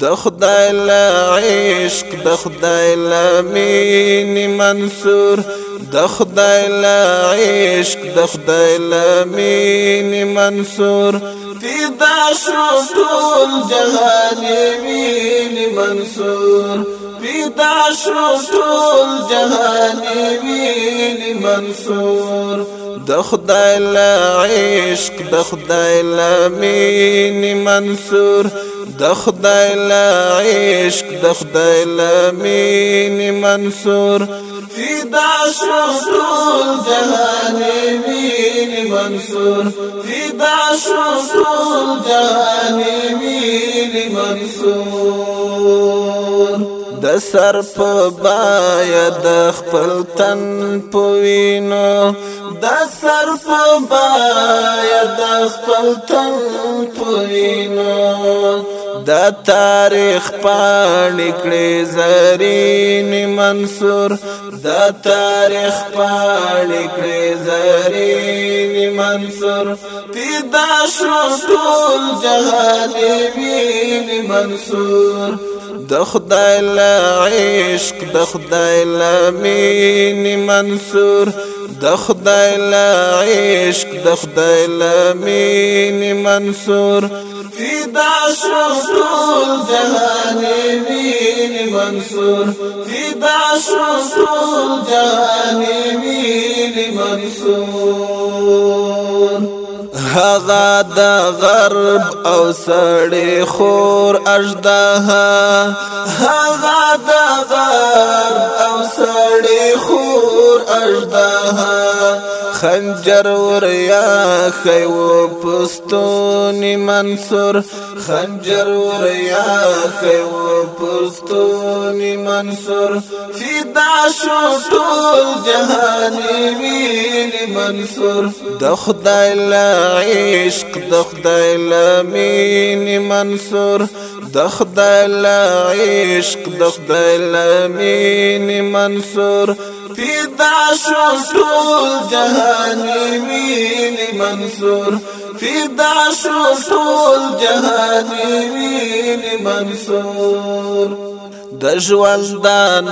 د خدای لا عشق د خدای لا مين منصور د خدای لا عشق د خدای لا مين منصور فدا شو ټول جهان مين منصور پیدا شو ټول جهان ویلی منصور دخدا الى عشق دخدا الى مين منصور دخدا الى عشق دخدا الى مين منصور في دعش رسول جهاني مين منصور في دعش رسول جهاني مين منصور د سر په بایا د خپل تن پوینو د سر په بایا د خپل تن پوینو د تاریخ پاڼې کړې زرین منصور د تاریخ پاڼې کړې زرین منصور پیدا شو ټول جهان وین منصور د خدای لا عشق د خدای لا مين منصور د خدای لا عشق د خدای لا مين منصور في شو رسول جهان مين منصور في شو رسول جهان مين منصور هغه د غرب او سړی خور اجده هغه د غرب او سړی خور اجده خنجر وریا خیو پستونی منصور خنجر وریا خیو پستونی منصور فدا شو ټول جهانی ویلی منصور د خدای لا عشق د خدای لا مین منصور د خدای لا عشق د خدای لا مین منصور فدا شو ټول جهاني ویلی منصور فدا شو ټول جهاني ویلی منصور د ژوندان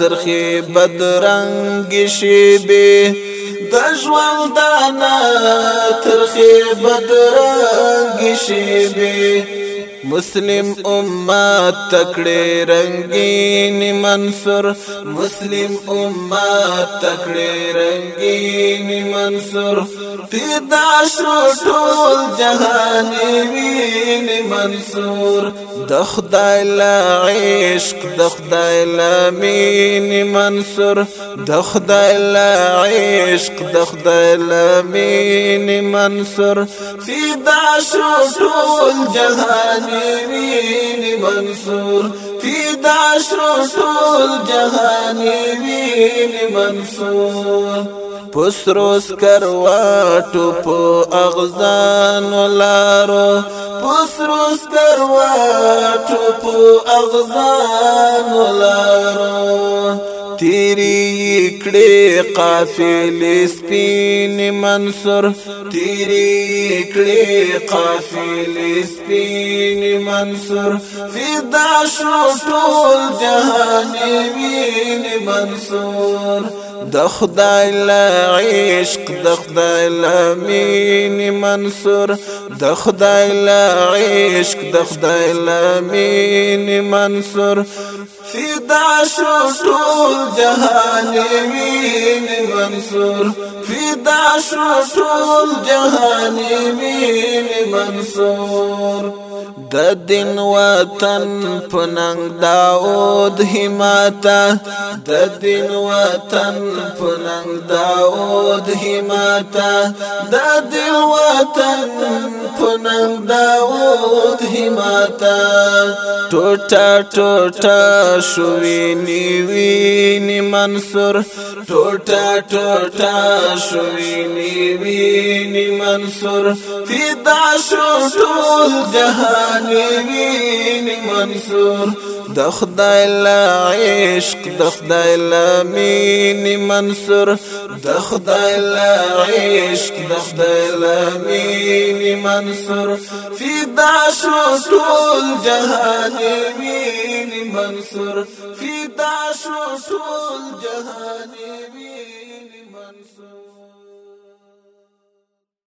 ترخي بدرنګ شیبه د ژوند دانا ترخي بدرنګ شي به مسلم امت تکړه رنگین منصور مسلم امت تکړه رنگین منصور تدا شو ټول جهان وین منصور د خدای لا عشق د خدای لا مين منصور د خدای لا عشق د خدای لا مين منصور تدا شو ټول جهان ویني منصور في داشرو ټول جهان ویني منصور پسروس کرواټو په اغزان لارو پسروس کرواټو په اغزان لارو تیری کړي قافلې سپین منصور تیری کړي قافلې سپین منصور فدا شو ټول جهان وین منصور د خدای لا عشق د خدای لا مين منصور د خدای لا عشق د خدای لا مين منصور فدا شو ټول جهان وین منصور فدا شو ټول جهان وین منصور د دین وطن پننګ داود همتا د دین وطن پننګ داود همتا د دین وطن پننګ داود همتا ټوټه ټوټه شوی نیوی نی منصور ټوټه ټوټه شوی نیوی نی منصور فدا شو ټول جهان باران ویني منصور د خدای لا عشق د خدای لا مینی منصور د خدای لا عشق د خدای لا مینی منصور فدا شو ټول جهان مين منصور في شو ټول جهان مين